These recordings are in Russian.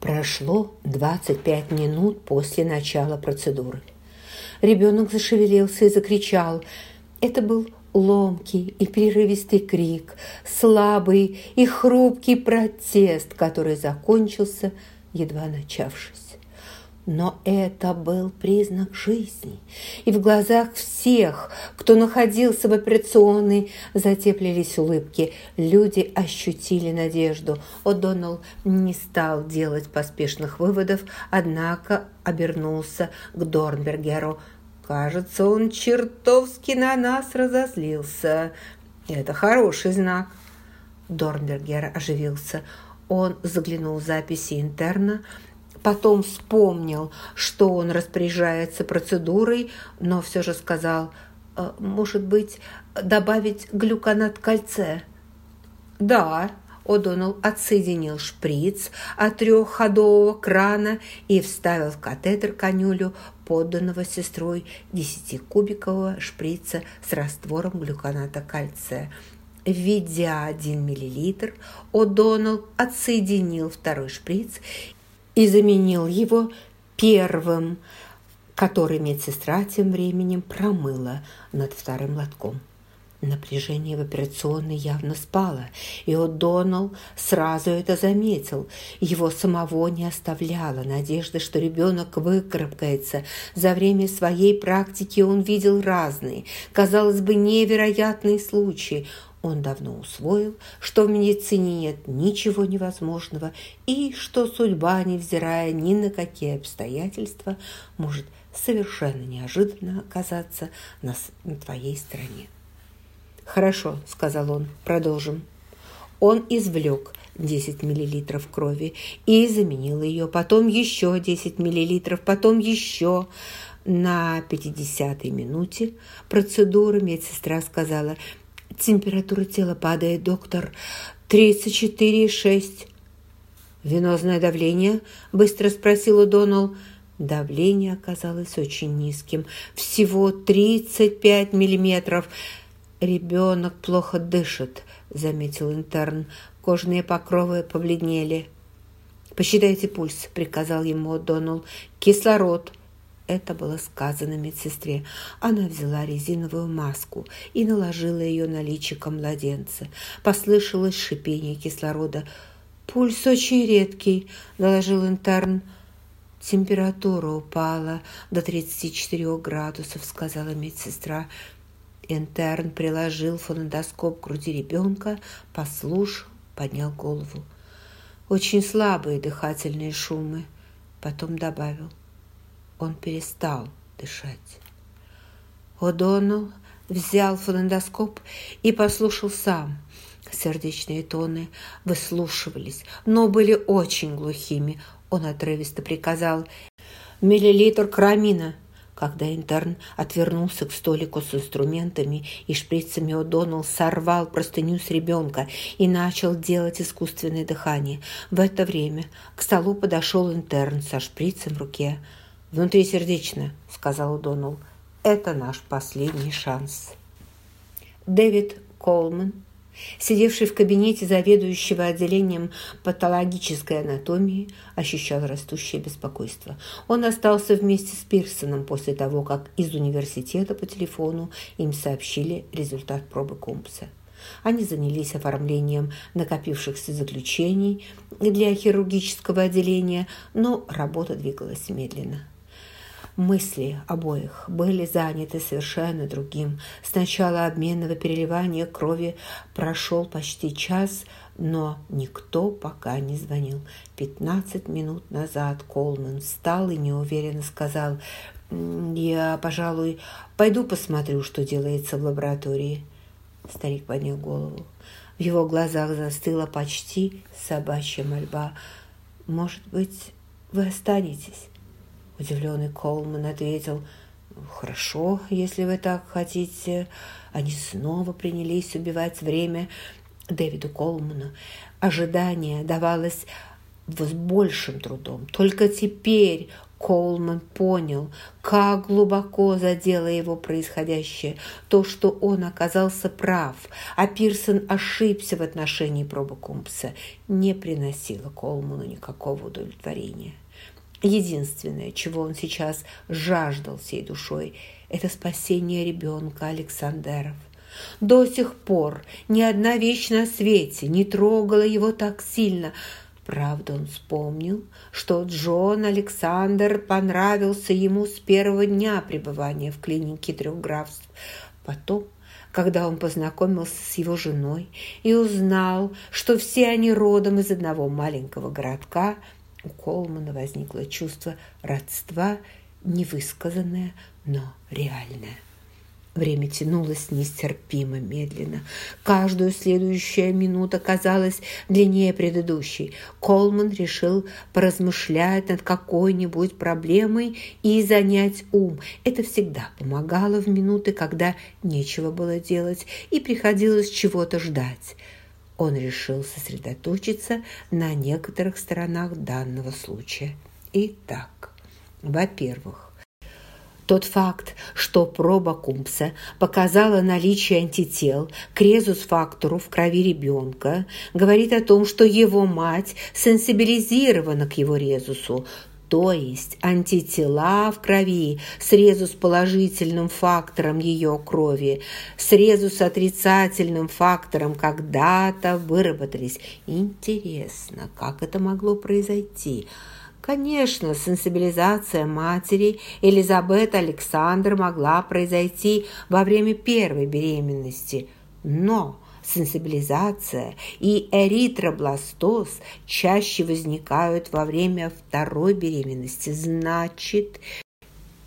Прошло 25 минут после начала процедуры. Ребенок зашевелился и закричал. Это был ломкий и прерывистый крик, слабый и хрупкий протест, который закончился, едва начавшись. Но это был признак жизни, и в глазах всех, кто находился в операционной, затеплились улыбки. Люди ощутили надежду. О'Доннелл не стал делать поспешных выводов, однако обернулся к Дорнбергеру. «Кажется, он чертовски на нас разозлился. Это хороший знак». Дорнбергер оживился. Он заглянул в записи интерна, Потом вспомнил, что он распоряжается процедурой, но все же сказал, «Э, может быть, добавить глюконат кальция. «Да», О'Доннелл отсоединил шприц от трехходового крана и вставил в катетер конюлю подданного сестрой десятикубикового шприца с раствором глюконата кальция. Введя один миллилитр, О'Доннелл отсоединил второй шприц и заменил его первым, который медсестра тем временем промыла над вторым лотком. Напряжение в операционной явно спало, и О'Доннелл сразу это заметил. Его самого не оставляла надежда, что ребенок выкарабкается. За время своей практики он видел разные, казалось бы, невероятные случаи. Он давно усвоил, что в медицине нет ничего невозможного и что судьба, невзирая ни на какие обстоятельства, может совершенно неожиданно оказаться на, на твоей стороне. «Хорошо», – сказал он, – «продолжим». Он извлек 10 миллилитров крови и заменил ее, потом еще 10 миллилитров, потом еще. На 50-й минуте процедуры медсестра сказала – Температура тела падает, доктор. 34,6. «Венозное давление?» – быстро спросила Доналл. Давление оказалось очень низким. Всего 35 миллиметров. «Ребенок плохо дышит», – заметил интерн. Кожные покровы побледнели. «Посчитайте пульс», – приказал ему Доналл. «Кислород это было сказано медсестре. Она взяла резиновую маску и наложила ее на личико младенца. Послышалось шипение кислорода. «Пульс очень редкий», – доложил интерн. «Температура упала до 34 градусов», – сказала медсестра. Интерн приложил фонендоскоп к груди ребенка, послушал, поднял голову. Очень слабые дыхательные шумы. Потом добавил он перестал дышать. О'Доннелл взял фонендоскоп и послушал сам. Сердечные тоны выслушивались, но были очень глухими. Он отрывисто приказал «Миллилитр крамина». Когда интерн отвернулся к столику с инструментами и шприцами, О'Доннелл сорвал простыню с ребенка и начал делать искусственное дыхание. В это время к столу подошел интерн со шприцем в руке – «Внутрисердечно», — сказал Донал. «Это наш последний шанс». Дэвид Колман, сидевший в кабинете заведующего отделением патологической анатомии, ощущал растущее беспокойство. Он остался вместе с Пирсоном после того, как из университета по телефону им сообщили результат пробы Компса. Они занялись оформлением накопившихся заключений для хирургического отделения, но работа двигалась медленно. Мысли обоих были заняты совершенно другим. Сначала обменного переливания крови прошел почти час, но никто пока не звонил. Пятнадцать минут назад Колман встал и неуверенно сказал «Я, пожалуй, пойду посмотрю, что делается в лаборатории». Старик поднял голову. В его глазах застыла почти собачья мольба. «Может быть, вы останетесь?» Удивленный Колман ответил, «Хорошо, если вы так хотите». Они снова принялись убивать время Дэвиду Колману. Ожидание давалось с большим трудом. Только теперь Колман понял, как глубоко задело его происходящее, то, что он оказался прав, а Пирсон ошибся в отношении проба Кумпса, не приносило Колману никакого удовлетворения. Единственное, чего он сейчас жаждал всей душой, это спасение ребенка Александров. До сих пор ни одна вещь на свете не трогала его так сильно – Правда, он вспомнил, что Джон Александр понравился ему с первого дня пребывания в клинике трех графств. Потом, когда он познакомился с его женой и узнал, что все они родом из одного маленького городка, у Колмана возникло чувство родства, невысказанное, но реальное. Время тянулось нестерпимо медленно. Каждую следующая минута казалась длиннее предыдущей. Колман решил поразмышлять над какой-нибудь проблемой и занять ум. Это всегда помогало в минуты, когда нечего было делать и приходилось чего-то ждать. Он решил сосредоточиться на некоторых сторонах данного случая. Итак, во-первых, тот факт, что проба Кумпса показала наличие антител к резус-фактору в крови ребенка, говорит о том, что его мать сенсибилизирована к его резусу, то есть антитела в крови с резус положительным фактором ее крови, с резус отрицательным фактором когда-то выработались. Интересно, как это могло произойти? Конечно, сенсибилизация матери Элизабет Александр могла произойти во время первой беременности, но сенсибилизация и эритробластоз чаще возникают во время второй беременности. Значит,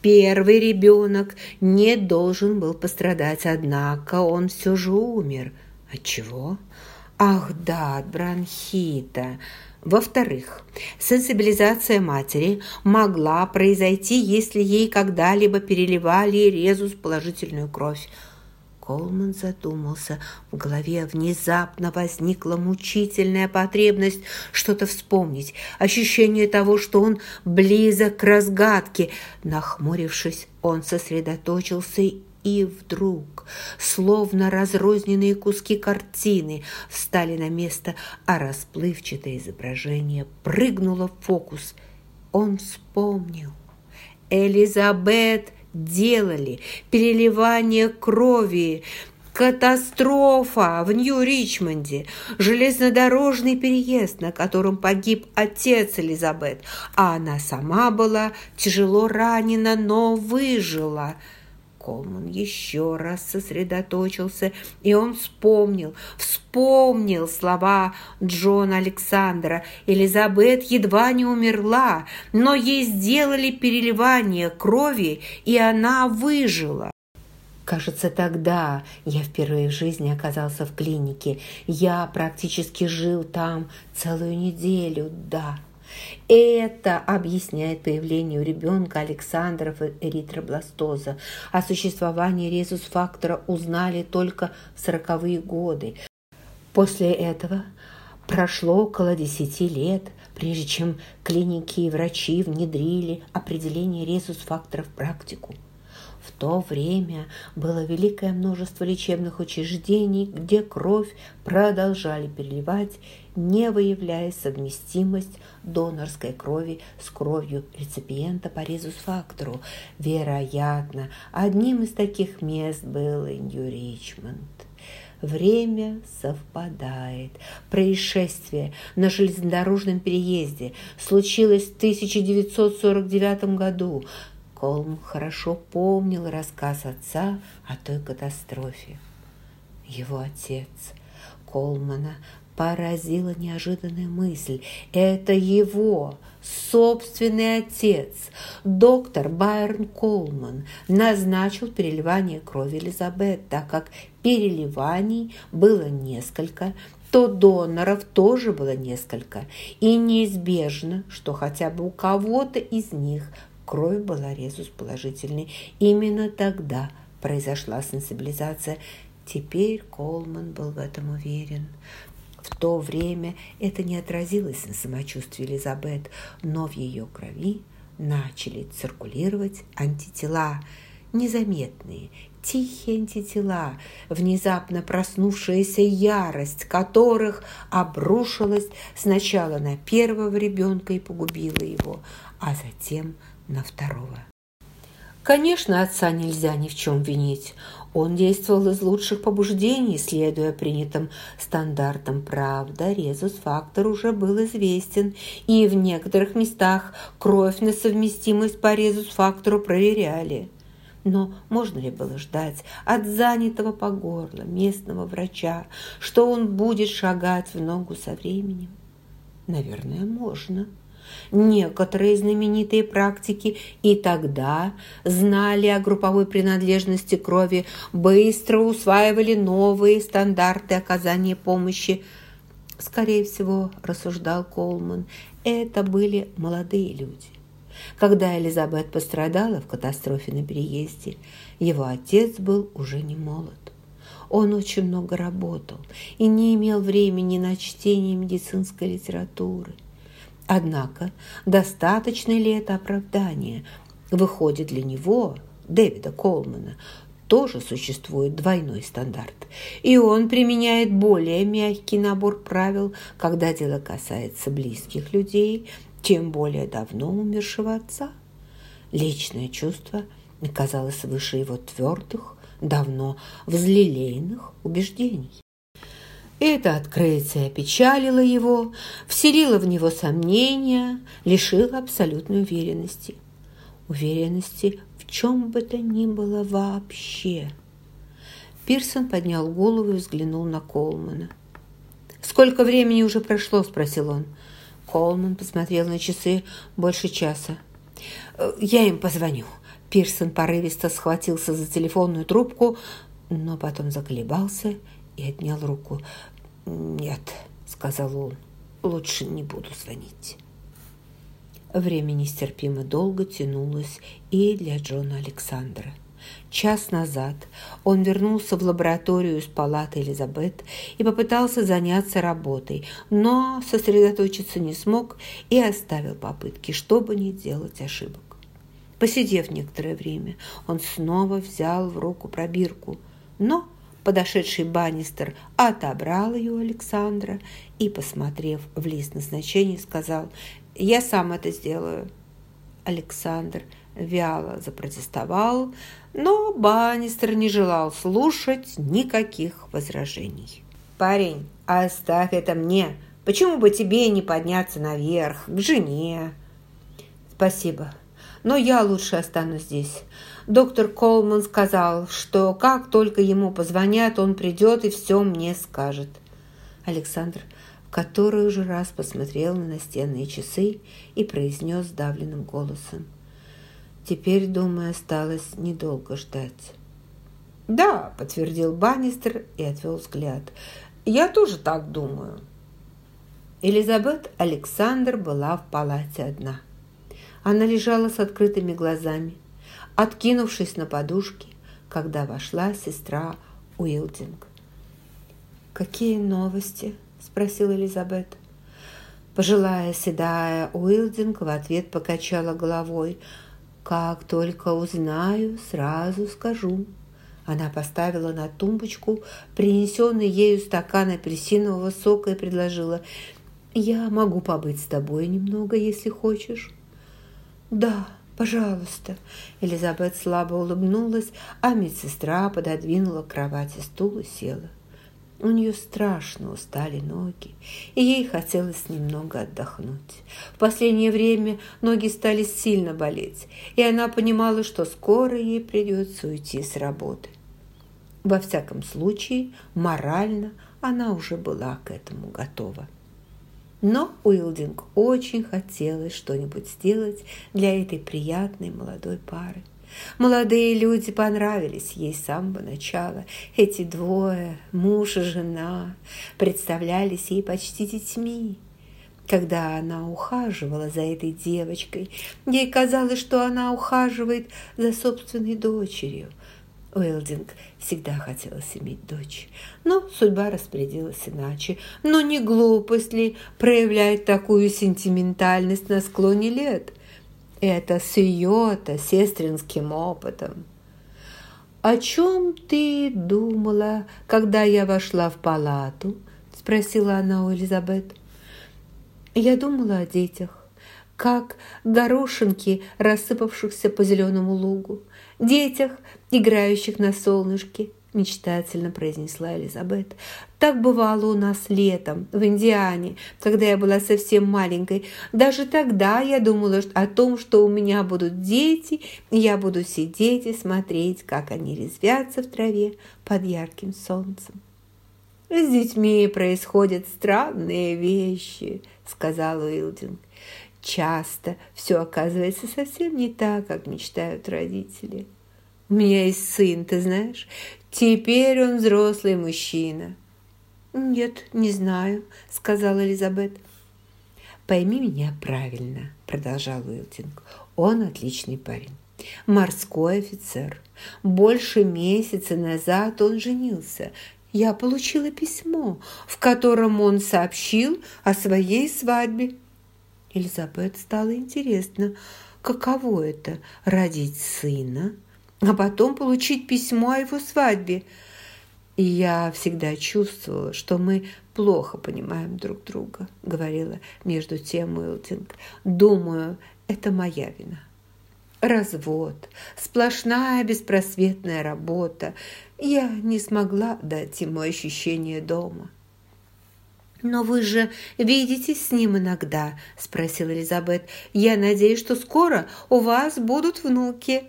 первый ребенок не должен был пострадать, однако он все же умер. От чего? Ах да, от бронхита. Во-вторых, сенсибилизация матери могла произойти, если ей когда-либо переливали резус положительную кровь. Колман задумался. В голове внезапно возникла мучительная потребность что-то вспомнить, ощущение того, что он близок к разгадке. Нахмурившись, он сосредоточился и вдруг, словно разрозненные куски картины, встали на место, а расплывчатое изображение прыгнуло в фокус. Он вспомнил. Элизабет делали. Переливание крови, Катастрофа в Нью-Ричмонде, железнодорожный переезд, на котором погиб отец Элизабет, а она сама была тяжело ранена, но выжила – Колман еще раз сосредоточился, и он вспомнил, вспомнил слова Джона Александра. Элизабет едва не умерла, но ей сделали переливание крови, и она выжила. Кажется, тогда я впервые в жизни оказался в клинике. Я практически жил там целую неделю, да. Это объясняет появление у ребенка Александров эритробластоза. О существовании резус-фактора узнали только в сороковые годы. После этого прошло около десяти лет, прежде чем клиники и врачи внедрили определение резус-фактора в практику. В то время было великое множество лечебных учреждений, где кровь продолжали переливать, не выявляя совместимость донорской крови с кровью реципиента по резус-фактору. Вероятно, одним из таких мест был Нью-Ричмонд. Время совпадает. Происшествие на железнодорожном переезде случилось в 1949 году. Колм хорошо помнил рассказ отца о той катастрофе. Его отец Колмана поразила неожиданная мысль. Это его собственный отец, доктор Байрон Колман, назначил переливание крови Элизабет, так как переливаний было несколько, то доноров тоже было несколько, и неизбежно, что хотя бы у кого-то из них кровь была резус положительной. Именно тогда произошла сенсибилизация. Теперь Колман был в этом уверен. В то время это не отразилось на самочувствии Элизабет, но в ее крови начали циркулировать антитела, незаметные, тихие антитела, внезапно проснувшаяся ярость которых обрушилась сначала на первого ребенка и погубила его, а затем на второго. Конечно, отца нельзя ни в чем винить. Он действовал из лучших побуждений, следуя принятым стандартам. Правда, резус-фактор уже был известен, и в некоторых местах кровь на совместимость по резус-фактору проверяли. Но можно ли было ждать от занятого по горло местного врача, что он будет шагать в ногу со временем? Наверное, можно. Некоторые знаменитые практики и тогда знали о групповой принадлежности крови, быстро усваивали новые стандарты оказания помощи. Скорее всего, рассуждал Колман, это были молодые люди. Когда Элизабет пострадала в катастрофе на переезде, его отец был уже не молод. Он очень много работал и не имел времени на чтение медицинской литературы. Однако, достаточно ли это оправдание? Выходит, для него, Дэвида Колмана, тоже существует двойной стандарт, и он применяет более мягкий набор правил, когда дело касается близких людей, тем более давно умершего отца. Личное чувство казалось выше его твердых, давно взлелеянных убеждений. Это открытие опечалило его, вселило в него сомнения, лишило абсолютной уверенности. Уверенности в чем бы то ни было вообще. Пирсон поднял голову и взглянул на Колмана. «Сколько времени уже прошло?» – спросил он. Колман посмотрел на часы больше часа. «Я им позвоню». Пирсон порывисто схватился за телефонную трубку, но потом заколебался и отнял руку. «Нет», — сказал он, — «лучше не буду звонить». Время нестерпимо долго тянулось и для Джона Александра. Час назад он вернулся в лабораторию из палаты Элизабет и попытался заняться работой, но сосредоточиться не смог и оставил попытки, чтобы не делать ошибок. Посидев некоторое время, он снова взял в руку пробирку, но Подошедший Баннистер отобрал ее у Александра и, посмотрев в лист назначений, сказал «Я сам это сделаю». Александр вяло запротестовал, но Баннистер не желал слушать никаких возражений. «Парень, оставь это мне. Почему бы тебе не подняться наверх, к жене?» «Спасибо, но я лучше останусь здесь. Доктор Колман сказал, что как только ему позвонят, он придет и все мне скажет. Александр в который уже раз посмотрел на настенные часы и произнес сдавленным голосом. Теперь, думаю, осталось недолго ждать. «Да», — подтвердил Баннистер и отвел взгляд. «Я тоже так думаю». Элизабет Александр была в палате одна. Она лежала с открытыми глазами, откинувшись на подушки, когда вошла сестра Уилдинг. «Какие новости?» – спросила Элизабет. Пожилая седая Уилдинг в ответ покачала головой. «Как только узнаю, сразу скажу». Она поставила на тумбочку принесенный ею стакан апельсинового сока и предложила «Я могу побыть с тобой немного, если хочешь». «Да, пожалуйста». Элизабет слабо улыбнулась, а медсестра пододвинула к кровати стул и села. У нее страшно устали ноги, и ей хотелось немного отдохнуть. В последнее время ноги стали сильно болеть, и она понимала, что скоро ей придется уйти с работы. Во всяком случае, морально она уже была к этому готова. Но Уилдинг очень хотелось что-нибудь сделать для этой приятной молодой пары. Молодые люди понравились ей с самого начала. Эти двое, муж и жена, представлялись ей почти детьми. Когда она ухаживала за этой девочкой, ей казалось, что она ухаживает за собственной дочерью – Уэлдинг всегда хотелось иметь дочь, но судьба распорядилась иначе. Но не глупость ли проявлять такую сентиментальность на склоне лет? Это с ее-то сестринским опытом. «О чем ты думала, когда я вошла в палату?» – спросила она у Элизабет. «Я думала о детях, как горошинки, рассыпавшихся по зеленому лугу, детях, играющих на солнышке, – мечтательно произнесла Элизабет. «Так бывало у нас летом в Индиане, когда я была совсем маленькой. Даже тогда я думала о том, что у меня будут дети, и я буду сидеть и смотреть, как они резвятся в траве под ярким солнцем». «С детьми происходят странные вещи», – сказал Уилдинг. «Часто все оказывается совсем не так, как мечтают родители». У меня есть сын, ты знаешь. Теперь он взрослый мужчина». «Нет, не знаю», — сказала Элизабет. «Пойми меня правильно», — продолжал Уилтинг. «Он отличный парень, морской офицер. Больше месяца назад он женился. Я получила письмо, в котором он сообщил о своей свадьбе». Элизабет стало интересно, каково это – родить сына – а потом получить письмо о его свадьбе. И я всегда чувствовала, что мы плохо понимаем друг друга, говорила между тем Уилтинг. Думаю, это моя вина. Развод, сплошная беспросветная работа. Я не смогла дать ему ощущение дома. «Но вы же видитесь с ним иногда?» – спросила Элизабет. «Я надеюсь, что скоро у вас будут внуки».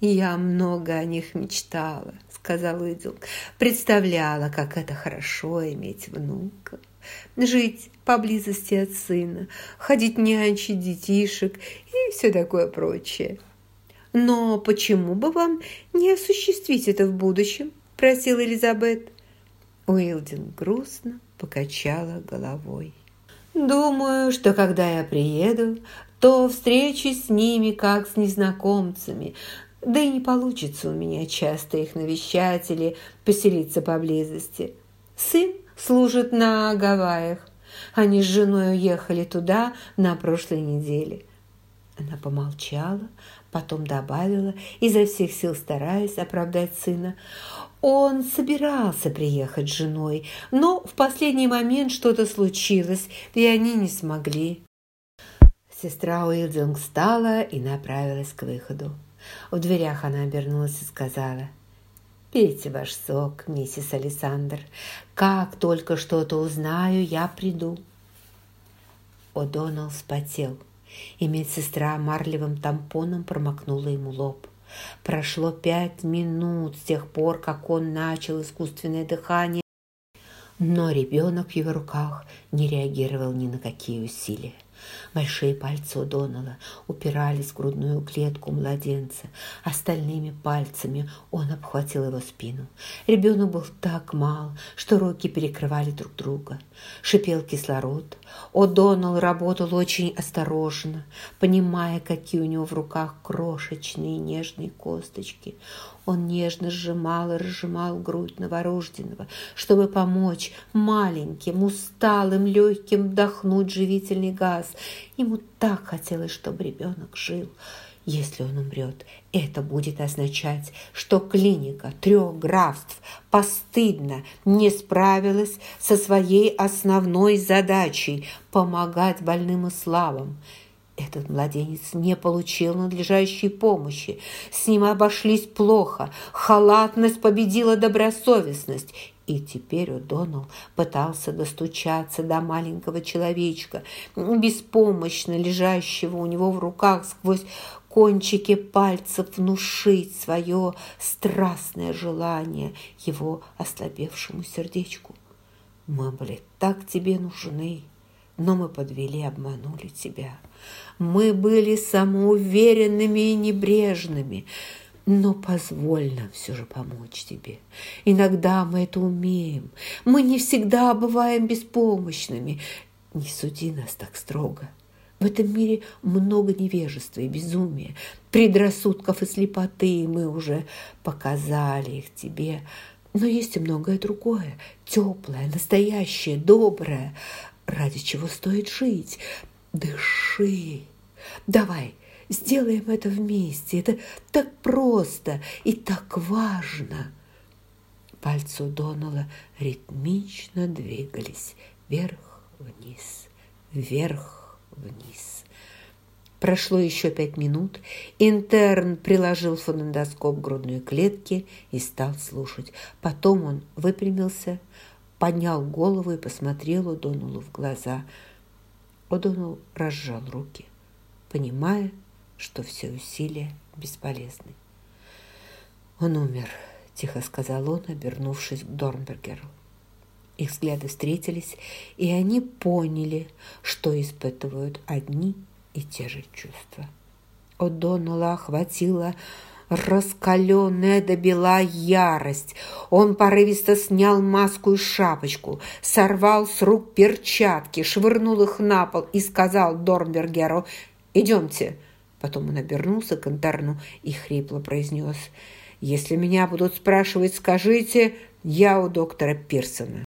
«Я много о них мечтала», — сказал Уидзук. «Представляла, как это хорошо иметь внука, жить поблизости от сына, ходить нянчить детишек и все такое прочее». «Но почему бы вам не осуществить это в будущем?» – просила Элизабет. Уилдин грустно покачала головой. «Думаю, что когда я приеду, то встречусь с ними, как с незнакомцами, да и не получится у меня часто их навещать или поселиться поблизости. Сын служит на Гавайях. Они с женой уехали туда на прошлой неделе. Она помолчала, потом добавила, изо всех сил стараясь оправдать сына. Он собирался приехать с женой, но в последний момент что-то случилось, и они не смогли. Сестра Уилдинг встала и направилась к выходу. В дверях она обернулась и сказала, «Пейте ваш сок, миссис Александр. Как только что-то узнаю, я приду». О'Доннелл вспотел, и медсестра марлевым тампоном промокнула ему лоб. Прошло пять минут с тех пор, как он начал искусственное дыхание, но ребенок в его руках не реагировал ни на какие усилия. Большие пальцы Удонала упирались в грудную клетку младенца. Остальными пальцами он обхватил его спину. Ребенок был так мал, что руки перекрывали друг друга. Шипел кислород. О'Доннелл работал очень осторожно, понимая, какие у него в руках крошечные нежные косточки. Он нежно сжимал и разжимал грудь новорожденного, чтобы помочь маленьким, усталым, легким вдохнуть живительный газ. Ему так хотелось, чтобы ребенок жил. Если он умрет, это будет означать, что клиника трех графств постыдно не справилась со своей основной задачей – помогать больным и слабым. Этот младенец не получил надлежащей помощи. С ним обошлись плохо. Халатность победила добросовестность. И теперь О'Доннелл пытался достучаться до маленького человечка, беспомощно лежащего у него в руках сквозь кончики пальцев внушить свое страстное желание его ослабевшему сердечку. «Мы были так тебе нужны, но мы подвели, обманули тебя». Мы были самоуверенными и небрежными, но позволь нам все же помочь тебе. Иногда мы это умеем. Мы не всегда бываем беспомощными. Не суди нас так строго. В этом мире много невежества и безумия, предрассудков и слепоты, мы уже показали их тебе. Но есть и многое другое, теплое, настоящее, доброе, ради чего стоит жить. Дыши. Давай, сделаем это вместе. Это так просто и так важно. Пальцы у Донала ритмично двигались вверх-вниз, вверх-вниз. Прошло еще пять минут. Интерн приложил фонендоскоп к грудной клетке и стал слушать. Потом он выпрямился, поднял голову и посмотрел О'Доннеллу в глаза. О'Доннелл разжал руки, понимая, что все усилия бесполезны. «Он умер», – тихо сказал он, обернувшись к Дорнбергеру. Их взгляды встретились, и они поняли, что испытывают одни и те же чувства. О'Доннелла охватила раскаленная до бела ярость. Он порывисто снял маску и шапочку, сорвал с рук перчатки, швырнул их на пол и сказал Дорнбергеру «Идемте». Потом он обернулся к Интерну и хрипло произнес «Если меня будут спрашивать, скажите, я у доктора Пирсона».